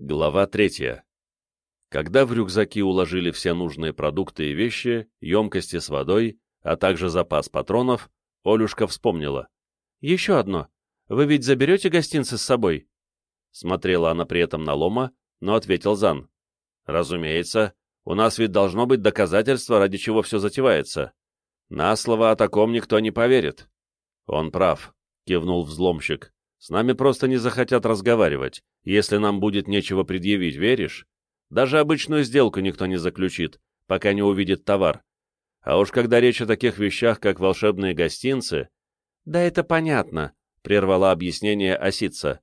Глава третья. Когда в рюкзаки уложили все нужные продукты и вещи, емкости с водой, а также запас патронов, Олюшка вспомнила. «Еще одно. Вы ведь заберете гостинцы с собой?» Смотрела она при этом на Лома, но ответил Зан. «Разумеется. У нас ведь должно быть доказательство, ради чего все затевается. На слово о таком никто не поверит». «Он прав», — кивнул взломщик. «С нами просто не захотят разговаривать, если нам будет нечего предъявить, веришь? Даже обычную сделку никто не заключит, пока не увидит товар. А уж когда речь о таких вещах, как волшебные гостинцы... Да это понятно, — прервала объяснение Осица.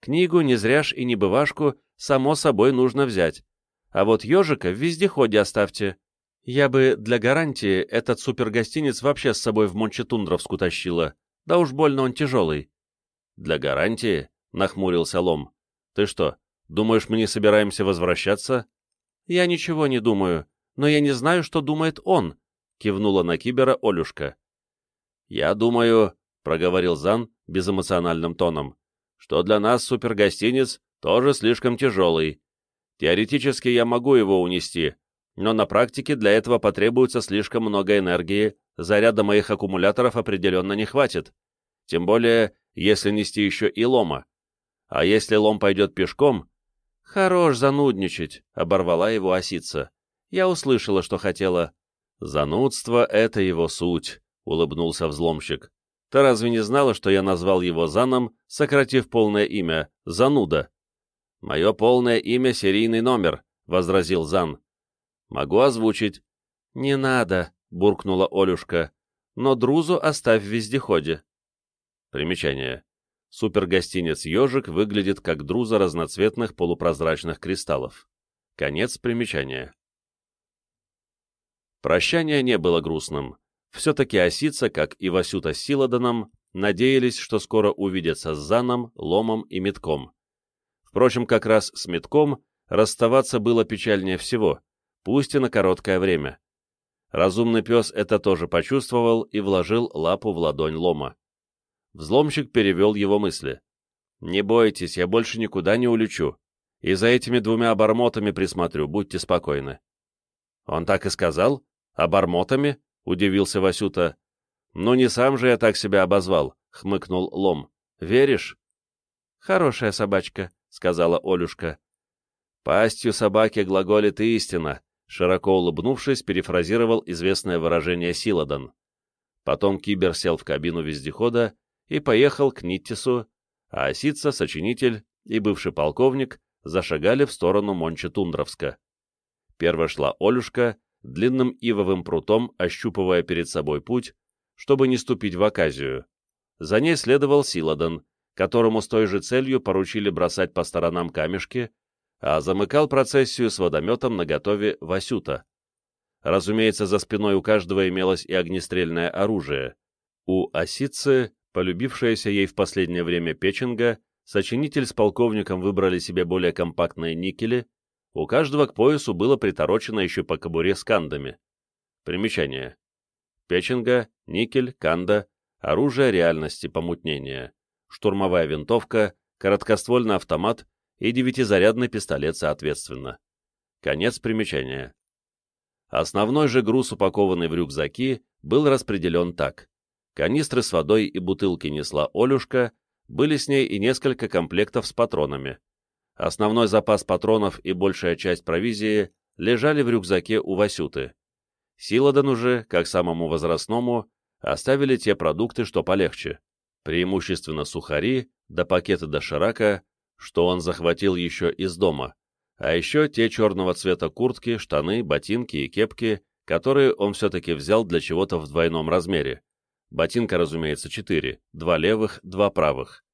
Книгу «Не зряш» и «Не бывашку» само собой нужно взять. А вот ежика в вездеходе оставьте. Я бы для гарантии этот супергостинец вообще с собой в Мончетундровску тащила. Да уж больно он тяжелый. Для гарантии? — нахмурился Лом. Ты что, думаешь, мы не собираемся возвращаться? Я ничего не думаю, но я не знаю, что думает он, кивнула на Кибера Олюшка. Я думаю, проговорил Зан безэмоциональным тоном, что для нас супергостинец тоже слишком тяжелый. Теоретически я могу его унести, но на практике для этого потребуется слишком много энергии, заряда моих аккумуляторов определенно не хватит. Тем более, если нести еще и лома. А если лом пойдет пешком... Хорош занудничать, — оборвала его осица. Я услышала, что хотела. Занудство — это его суть, — улыбнулся взломщик. Ты разве не знала, что я назвал его Заном, сократив полное имя — Зануда? Мое полное имя — серийный номер, — возразил Зан. Могу озвучить. Не надо, — буркнула Олюшка. Но Друзу оставь в вездеходе. Примечание. Супергостинец «Ежик» выглядит как друза разноцветных полупрозрачных кристаллов. Конец примечания. Прощание не было грустным. Все-таки Осица, как и Васюта с Силаданом, надеялись, что скоро увидятся с Заном, Ломом и Метком. Впрочем, как раз с Метком расставаться было печальнее всего, пусть и на короткое время. Разумный пес это тоже почувствовал и вложил лапу в ладонь Лома. Взломщик перевел его мысли. «Не бойтесь, я больше никуда не улечу. И за этими двумя обормотами присмотрю, будьте спокойны». «Он так и сказал? Обормотами?» — удивился Васюта. «Ну не сам же я так себя обозвал», — хмыкнул Лом. «Веришь?» «Хорошая собачка», — сказала Олюшка. «Пастью собаки глаголит истина», — широко улыбнувшись, перефразировал известное выражение Силадан. Потом Кибер сел в кабину вездехода и поехал к Ниттису, а Осица, сочинитель и бывший полковник зашагали в сторону Мончетундровска. Первой шла Олюшка, длинным ивовым прутом ощупывая перед собой путь, чтобы не ступить в оказию. За ней следовал Силадан, которому с той же целью поручили бросать по сторонам камешки, а замыкал процессию с водометом наготове Васюта. Разумеется, за спиной у каждого имелось и огнестрельное оружие. У осицы полюбившаяся ей в последнее время печенга, сочинитель с полковником выбрали себе более компактные никели, у каждого к поясу было приторочено еще по кобуре с кандами. Примечание. Печенга, никель, канда, оружие реальности помутнения, штурмовая винтовка, короткоствольный автомат и девятизарядный пистолет соответственно. Конец примечания. Основной же груз, упакованный в рюкзаки, был распределен так. Канистры с водой и бутылки несла Олюшка, были с ней и несколько комплектов с патронами. Основной запас патронов и большая часть провизии лежали в рюкзаке у Васюты. Силадан уже, как самому возрастному, оставили те продукты, что полегче, преимущественно сухари, да пакеты доширака, что он захватил еще из дома, а еще те черного цвета куртки, штаны, ботинки и кепки, которые он все-таки взял для чего-то в двойном размере. Ботинка, разумеется, четыре, два левых, два правых.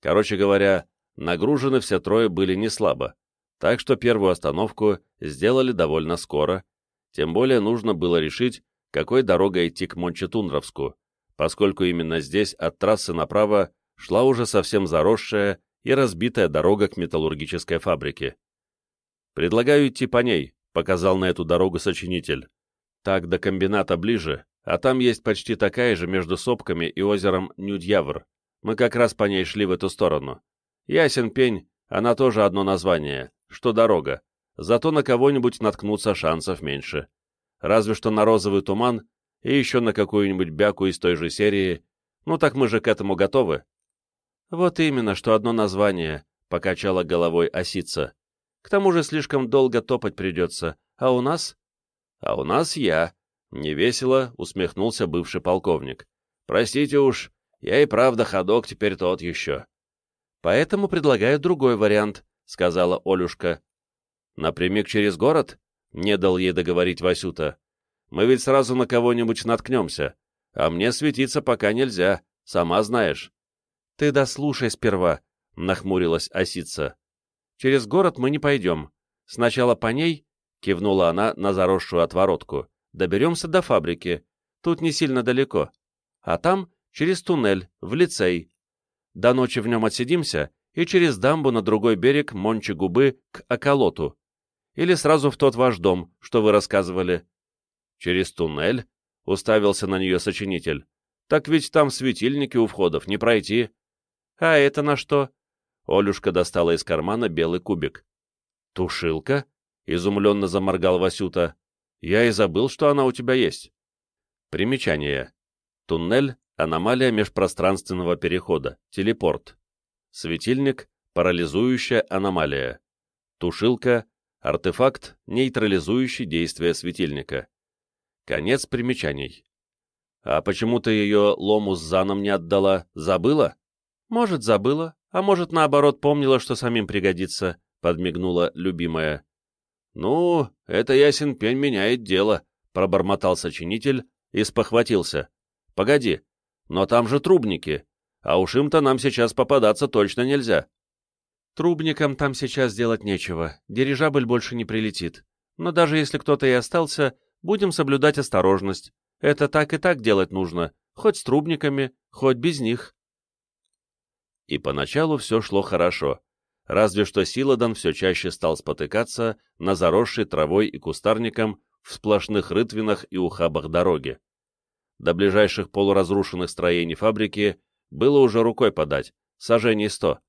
Короче говоря, нагружены все трое были не слабо, так что первую остановку сделали довольно скоро, тем более нужно было решить, какой дорогой идти к Мончетундровску, поскольку именно здесь от трассы направо шла уже совсем заросшая и разбитая дорога к металлургической фабрике. «Предлагаю идти по ней», — показал на эту дорогу сочинитель. «Так до комбината ближе, а там есть почти такая же между сопками и озером Нюдьявр. Мы как раз по ней шли в эту сторону. Ясен пень, Она тоже одно название, что дорога, зато на кого-нибудь наткнуться шансов меньше. Разве что на розовый туман и еще на какую-нибудь бяку из той же серии. Ну так мы же к этому готовы. Вот именно, что одно название, — покачала головой осица. К тому же слишком долго топать придется. А у нас? А у нас я. Невесело усмехнулся бывший полковник. Простите уж, я и правда ходок теперь тот еще. Поэтому предлагаю другой вариант, сказала Олюшка. Напрямик через город? Не дал ей договорить Васюта. Мы ведь сразу на кого-нибудь наткнемся. А мне светиться пока нельзя, сама знаешь. Ты дослушай сперва, нахмурилась осица. Через город мы не пойдем. Сначала по ней, кивнула она на заросшую отворотку, доберемся до фабрики. Тут не сильно далеко. А там через туннель, в лицей. До ночи в нем отсидимся и через дамбу на другой берег Мончи-Губы к Околоту. Или сразу в тот ваш дом, что вы рассказывали. Через туннель? Уставился на нее сочинитель. Так ведь там светильники у входов, не пройти. А это на что? Олюшка достала из кармана белый кубик. «Тушилка?» — изумленно заморгал Васюта. «Я и забыл, что она у тебя есть». Примечание. Туннель — аномалия межпространственного перехода, телепорт. Светильник — парализующая аномалия. Тушилка — артефакт, нейтрализующий действие светильника. Конец примечаний. А почему ты ее лому с заном не отдала? Забыла? Может, забыла, а может, наоборот, помнила, что самим пригодится, — подмигнула любимая. — Ну, это ясен пень меняет дело, — пробормотал сочинитель и спохватился. — Погоди, но там же трубники, а уж им-то нам сейчас попадаться точно нельзя. — Трубникам там сейчас делать нечего, дирижабль больше не прилетит. Но даже если кто-то и остался, будем соблюдать осторожность. Это так и так делать нужно, хоть с трубниками, хоть без них. И поначалу все шло хорошо, разве что Силадан все чаще стал спотыкаться на заросшей травой и кустарником в сплошных рытвинах и ухабах дороги. До ближайших полуразрушенных строений фабрики было уже рукой подать, сажений сто,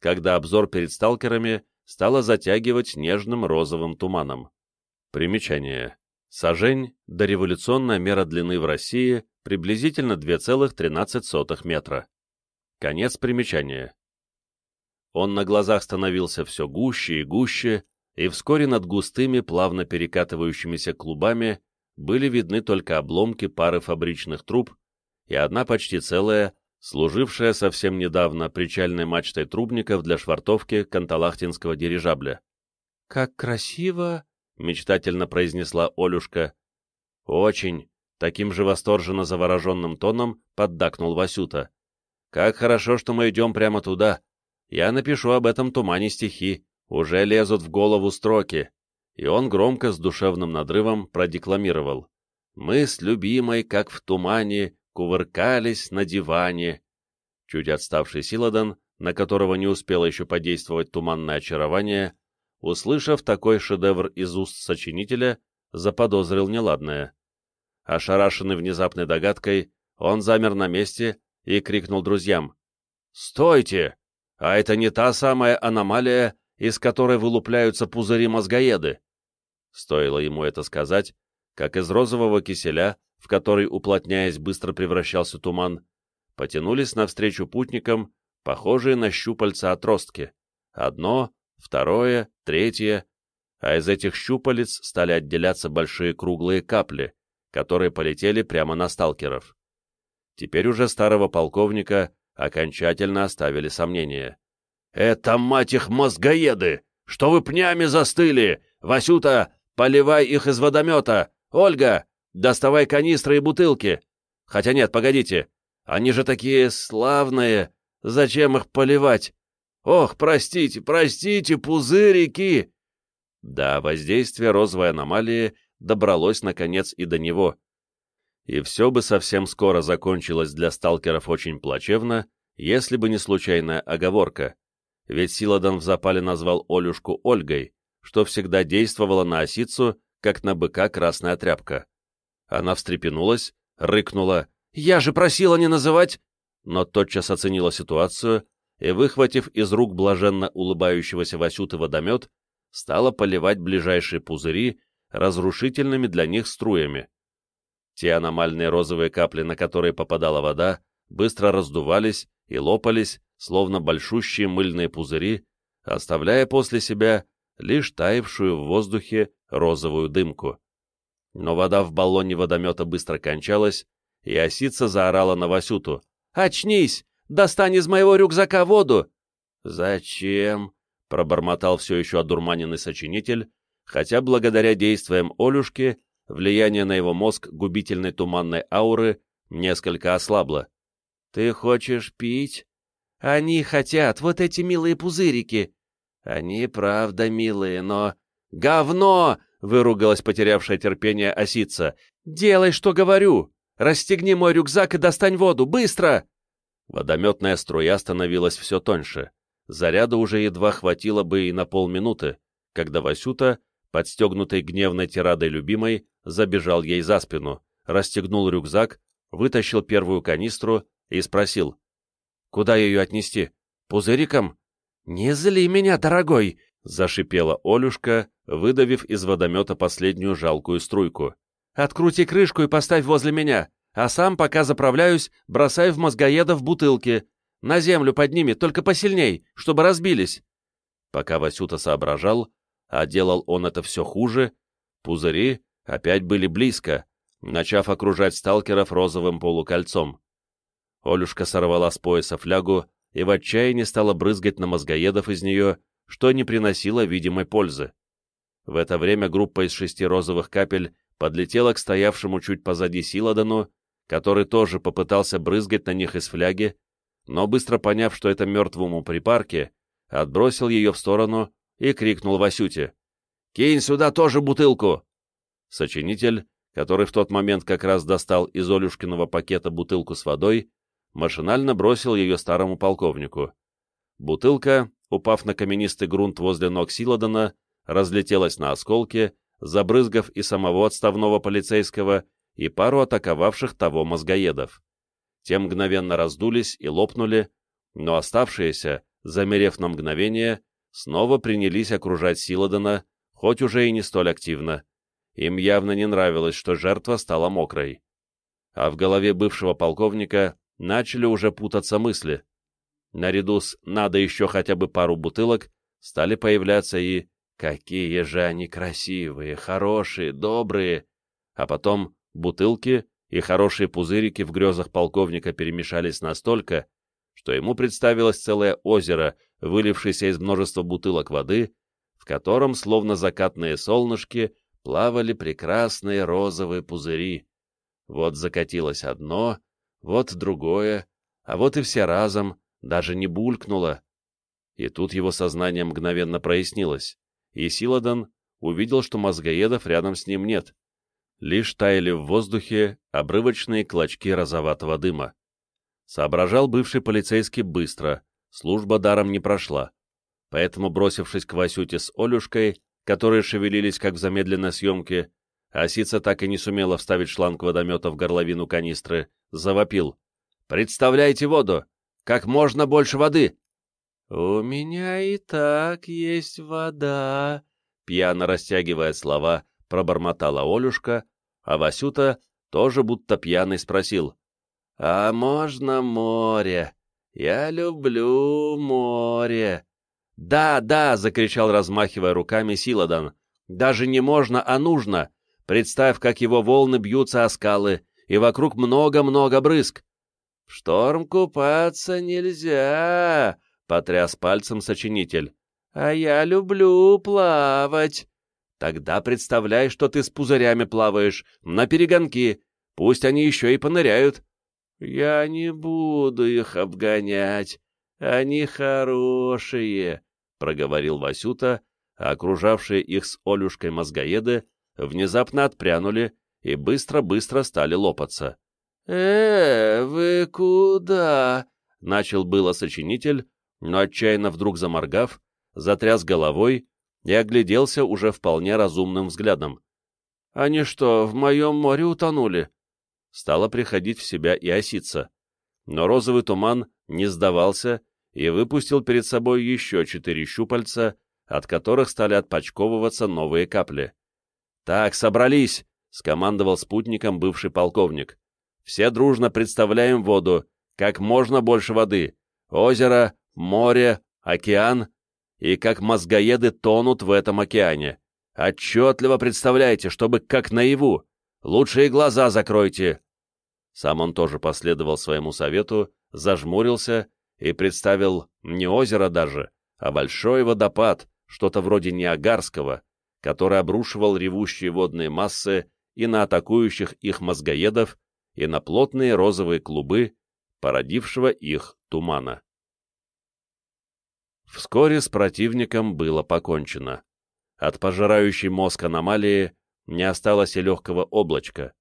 когда обзор перед сталкерами стало затягивать нежным розовым туманом. Примечание. Сажень – дореволюционная мера длины в России приблизительно 2,13 метра. Конец примечания. Он на глазах становился все гуще и гуще, и вскоре над густыми, плавно перекатывающимися клубами были видны только обломки пары фабричных труб и одна почти целая, служившая совсем недавно причальной мачтой трубников для швартовки канталахтинского дирижабля. «Как красиво!» — мечтательно произнесла Олюшка. «Очень!» — таким же восторженно завороженным тоном поддакнул Васюта. Как хорошо, что мы идем прямо туда. Я напишу об этом тумане стихи. Уже лезут в голову строки. И он громко с душевным надрывом продекламировал. Мы с любимой, как в тумане, кувыркались на диване. Чуть отставший Силадан, на которого не успело еще подействовать туманное очарование, услышав такой шедевр из уст сочинителя, заподозрил неладное. Ошарашенный внезапной догадкой, он замер на месте и крикнул друзьям. «Стойте! А это не та самая аномалия, из которой вылупляются пузыри-мозгоеды!» Стоило ему это сказать, как из розового киселя, в который, уплотняясь, быстро превращался туман, потянулись навстречу путникам, похожие на щупальца отростки. Одно, второе, третье, а из этих щупалец стали отделяться большие круглые капли, которые полетели прямо на сталкеров. Теперь уже старого полковника окончательно оставили сомнения. «Это, мать их, мозгоеды! Что вы пнями застыли? Васюта, поливай их из водомета! Ольга, доставай канистры и бутылки! Хотя нет, погодите, они же такие славные! Зачем их поливать? Ох, простите, простите, пузырики!» Да, воздействие розовой аномалии добралось, наконец, и до него, и все бы совсем скоро закончилось для сталкеров очень плачевно, если бы не случайная оговорка. Ведь Силадан в запале назвал Олюшку Ольгой, что всегда действовало на осицу, как на быка красная тряпка. Она встрепенулась, рыкнула «Я же просила не называть!» но тотчас оценила ситуацию и, выхватив из рук блаженно улыбающегося Васюты водомет, стала поливать ближайшие пузыри разрушительными для них струями. Те аномальные розовые капли, на которые попадала вода, быстро раздувались и лопались, словно большущие мыльные пузыри, оставляя после себя лишь таявшую в воздухе розовую дымку. Но вода в баллоне водомета быстро кончалась, и осица заорала на Васюту. «Очнись! Достань из моего рюкзака воду!» «Зачем?» — пробормотал все еще одурманенный сочинитель, хотя благодаря действиям Олюшки влияние на его мозг губительной туманной ауры несколько ослабло. «Ты хочешь пить?» «Они хотят, вот эти милые пузырики!» «Они правда милые, но...» «Говно!» — выругалась потерявшая терпение осица. «Делай, что говорю! Расстегни мой рюкзак и достань воду! Быстро!» Водометная струя становилась все тоньше. Заряда уже едва хватило бы и на полминуты, когда Васюта, подстегнутый гневной тирадой любимой, забежал ей за спину, расстегнул рюкзак, вытащил первую канистру и спросил. «Куда ее отнести? Пузыриком?» «Не зли меня, дорогой!» — зашипела Олюшка, выдавив из водомета последнюю жалкую струйку. «Открути крышку и поставь возле меня, а сам, пока заправляюсь, бросай в мозгоеда в бутылки. На землю подними, только посильней, чтобы разбились». Пока Васюта соображал, а делал он это все хуже, пузыри опять были близко, начав окружать сталкеров розовым полукольцом. Олюшка сорвала с пояса флягу и в отчаянии стала брызгать на мозгоедов из нее, что не приносило видимой пользы. В это время группа из шести розовых капель подлетела к стоявшему чуть позади Силадану, который тоже попытался брызгать на них из фляги, но быстро поняв, что это мертвому припарке, отбросил ее в сторону и крикнул Васюте. «Кинь сюда тоже бутылку!» Сочинитель, который в тот момент как раз достал из Олюшкиного пакета бутылку с водой, машинально бросил ее старому полковнику. Бутылка, упав на каменистый грунт возле ног Силадана, разлетелась на осколки, забрызгав и самого отставного полицейского, и пару атаковавших того мозгоедов. Те мгновенно раздулись и лопнули, но оставшиеся, замерев на мгновение, снова принялись окружать Силадана, хоть уже и не столь активно. Им явно не нравилось, что жертва стала мокрой. А в голове бывшего полковника начали уже путаться мысли. Наряду с «надо еще хотя бы пару бутылок» стали появляться и «какие же они красивые, хорошие, добрые», а потом бутылки и хорошие пузырики в грезах полковника перемешались настолько, что ему представилось целое озеро, вылившееся из множества бутылок воды, в котором, словно закатные солнышки, плавали прекрасные розовые пузыри. Вот закатилось одно, вот другое, а вот и все разом, даже не булькнуло. И тут его сознание мгновенно прояснилось, и Силадан увидел, что мозгоедов рядом с ним нет. Лишь таяли в воздухе обрывочные клочки розоватого дыма. Соображал бывший полицейский быстро, служба даром не прошла. Поэтому, бросившись к Васюте с Олюшкой, которые шевелились как в замедленной съемке, Осица так и не сумела вставить шланг водомета в горловину канистры, завопил. «Представляйте воду! Как можно больше воды!» «У меня и так есть вода», — пьяно растягивая слова, пробормотала Олюшка, а Васюта тоже будто пьяный спросил. «А можно море? Я люблю море!» «Да, да!» — закричал, размахивая руками Силадан. «Даже не можно, а нужно! Представь, как его волны бьются о скалы, и вокруг много-много брызг. — В шторм купаться нельзя, — потряс пальцем сочинитель. — А я люблю плавать. Тогда представляй, что ты с пузырями плаваешь, на перегонки, пусть они еще и поныряют. — Я не буду их обгонять, они хорошие, — проговорил Васюта, а окружавшие их с Олюшкой мозгоеды внезапно отпрянули и быстро-быстро стали лопаться. «Э, вы куда?» — начал было сочинитель, но отчаянно вдруг заморгав, затряс головой и огляделся уже вполне разумным взглядом. «Они что, в моем море утонули?» Стало приходить в себя и оситься. Но розовый туман не сдавался и выпустил перед собой еще четыре щупальца, от которых стали отпочковываться новые капли. «Так, собрались!» — скомандовал спутником бывший полковник. «Все дружно представляем воду, как можно больше воды, озеро, море, океан, и как мозгоеды тонут в этом океане. Отчетливо представляйте, чтобы как наяву. Лучшие глаза закройте!» Сам он тоже последовал своему совету, зажмурился и представил не озеро даже, а большой водопад, что-то вроде Ниагарского, который обрушивал ревущие водные массы и на атакующих их мозгоедов, и на плотные розовые клубы, породившего их тумана. Вскоре с противником было покончено. От пожирающей мозг аномалии не осталось и легкого облачка.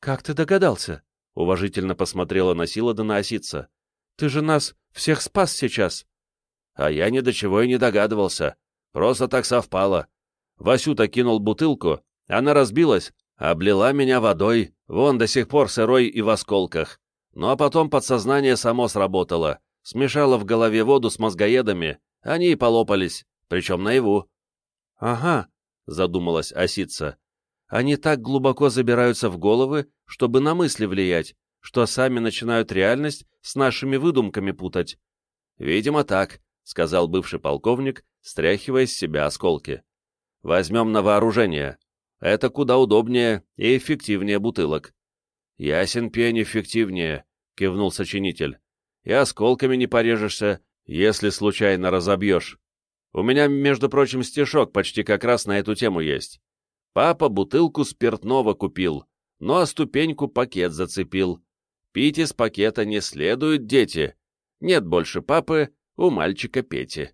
«Как ты догадался?» — уважительно посмотрела на Силадана осица. «Ты же нас всех спас сейчас!» «А я ни до чего и не догадывался. Просто так совпало. Васюта кинул бутылку, она разбилась, облила меня водой, вон до сих пор сырой и в осколках. Ну а потом подсознание само сработало, смешало в голове воду с мозгоедами, они и полопались, причем наяву. «Ага», — задумалась осица, — «они так глубоко забираются в головы, чтобы на мысли влиять, что сами начинают реальность с нашими выдумками путать». «Видимо, так», — сказал бывший полковник, стряхивая с себя осколки. «Возьмем на вооружение. Это куда удобнее и эффективнее бутылок». «Ясен пень эффективнее», — кивнул сочинитель. «И осколками не порежешься, если случайно разобьешь. У меня, между прочим, стишок почти как раз на эту тему есть. Папа бутылку спиртного купил, но о ступеньку пакет зацепил. Пить из пакета не следует, дети. Нет больше папы у мальчика Пети.